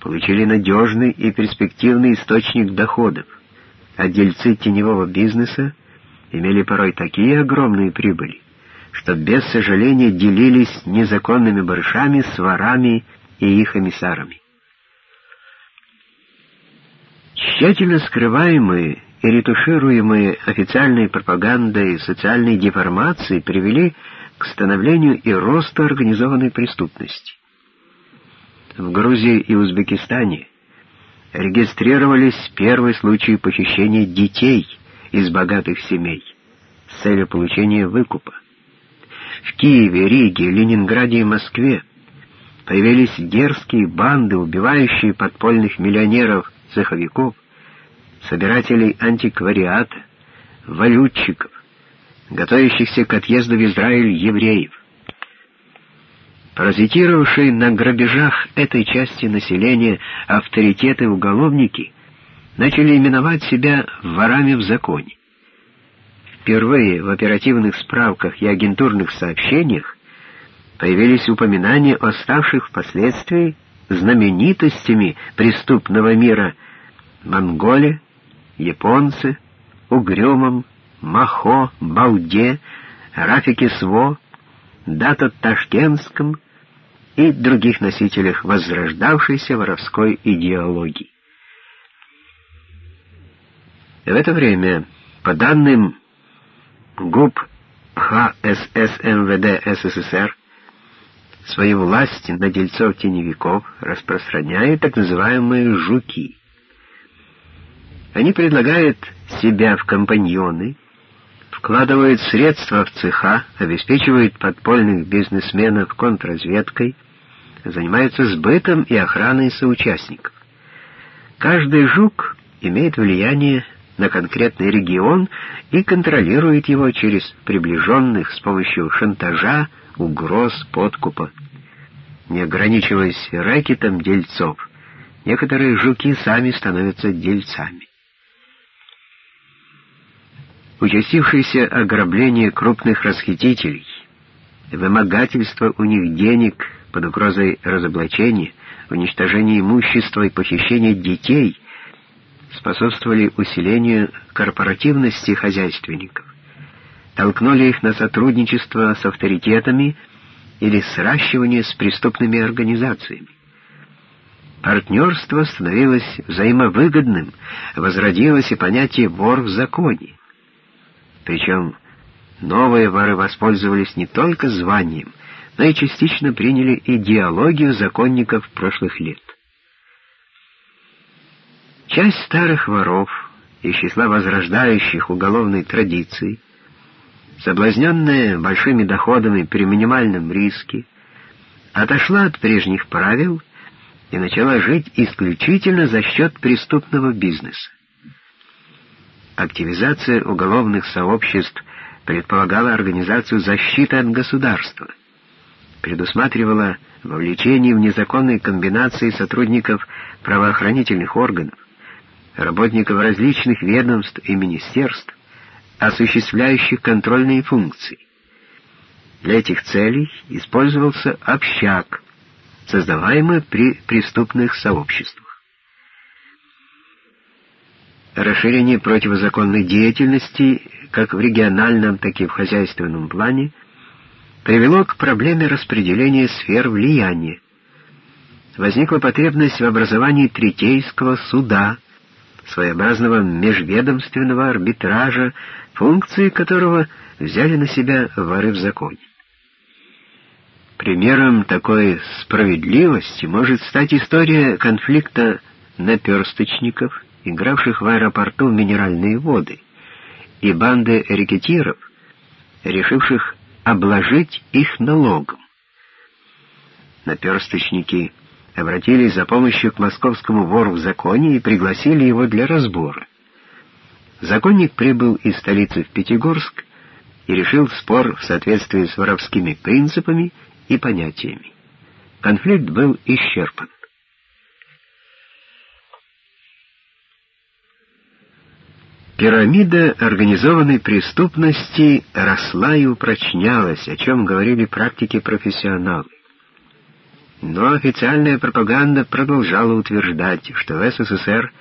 получили надежный и перспективный источник доходов, а дельцы теневого бизнеса имели порой такие огромные прибыли, что без сожаления делились незаконными барышами с ворами и их эмиссарами. Тщательно скрываемые и ретушируемые официальной пропагандой и социальной деформацией привели к становлению и росту организованной преступности. В Грузии и Узбекистане регистрировались первые случаи похищения детей из богатых семей с целью получения выкупа. В Киеве, Риге, Ленинграде и Москве появились дерзкие банды, убивающие подпольных миллионеров-цеховиков, собирателей антиквариата, валютчиков, готовящихся к отъезду в Израиль евреев. Паразитировавшие на грабежах этой части населения авторитеты-уголовники начали именовать себя ворами в законе. Впервые в оперативных справках и агентурных сообщениях появились упоминания о ставших впоследствии знаменитостями преступного мира Монголе, японцы, Угрюмом, Махо, Балде, Рафике Сво, Дата Ташкентском и других носителях возрождавшейся воровской идеологии. В это время, по данным ГУП ХСС МВД СССР, свою власть на дельцов-теневиков распространяют так называемые «жуки». Они предлагают себя в компаньоны, вкладывают средства в цеха, обеспечивают подпольных бизнесменов контрразведкой, занимаются сбытом и охраной соучастников. Каждый жук имеет влияние на конкретный регион и контролирует его через приближенных с помощью шантажа, угроз, подкупа. Не ограничиваясь рэкетом дельцов, некоторые жуки сами становятся дельцами. Участившееся ограбление крупных расхитителей, вымогательство у них денег под угрозой разоблачения, уничтожение имущества и похищение детей способствовали усилению корпоративности хозяйственников, толкнули их на сотрудничество с авторитетами или сращивание с преступными организациями. Партнерство становилось взаимовыгодным, возродилось и понятие «вор в законе». Причем новые воры воспользовались не только званием, но и частично приняли идеологию законников прошлых лет. Часть старых воров из числа возрождающих уголовной традиции, соблазненная большими доходами при минимальном риске, отошла от прежних правил и начала жить исключительно за счет преступного бизнеса. Активизация уголовных сообществ предполагала организацию защиты от государства, предусматривала вовлечение в незаконные комбинации сотрудников правоохранительных органов, работников различных ведомств и министерств, осуществляющих контрольные функции. Для этих целей использовался общак, создаваемый при преступных сообществах расширение противозаконной деятельности как в региональном, так и в хозяйственном плане привело к проблеме распределения сфер влияния. Возникла потребность в образовании третейского суда, своеобразного межведомственного арбитража, функции которого взяли на себя воры в законе. Примером такой справедливости может стать история конфликта наперсточников игравших в аэропорту минеральные воды, и банды рекетиров, решивших обложить их налогом. Наперсточники обратились за помощью к московскому вору в законе и пригласили его для разбора. Законник прибыл из столицы в Пятигорск и решил спор в соответствии с воровскими принципами и понятиями. Конфликт был исчерпан. Пирамида организованной преступности росла и упрочнялась, о чем говорили практики-профессионалы. Но официальная пропаганда продолжала утверждать, что в СССР